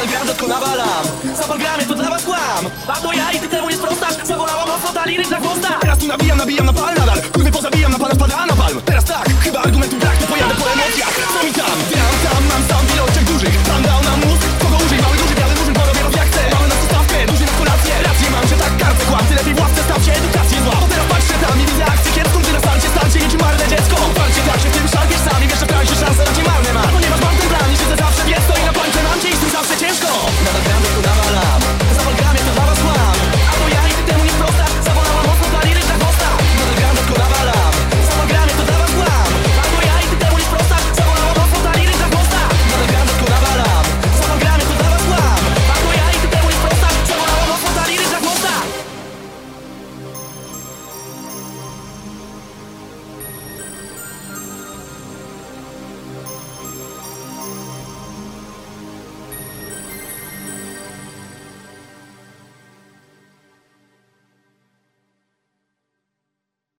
Razem gram, rzadko nawalam. Zapal gramy, to dla was kłam. Albo ja i ty temu nie sprostasz Zabolałam od fotali ryb na Teraz tu nabijam, nabijam na pal nadal. Kurwy pozabijam na palach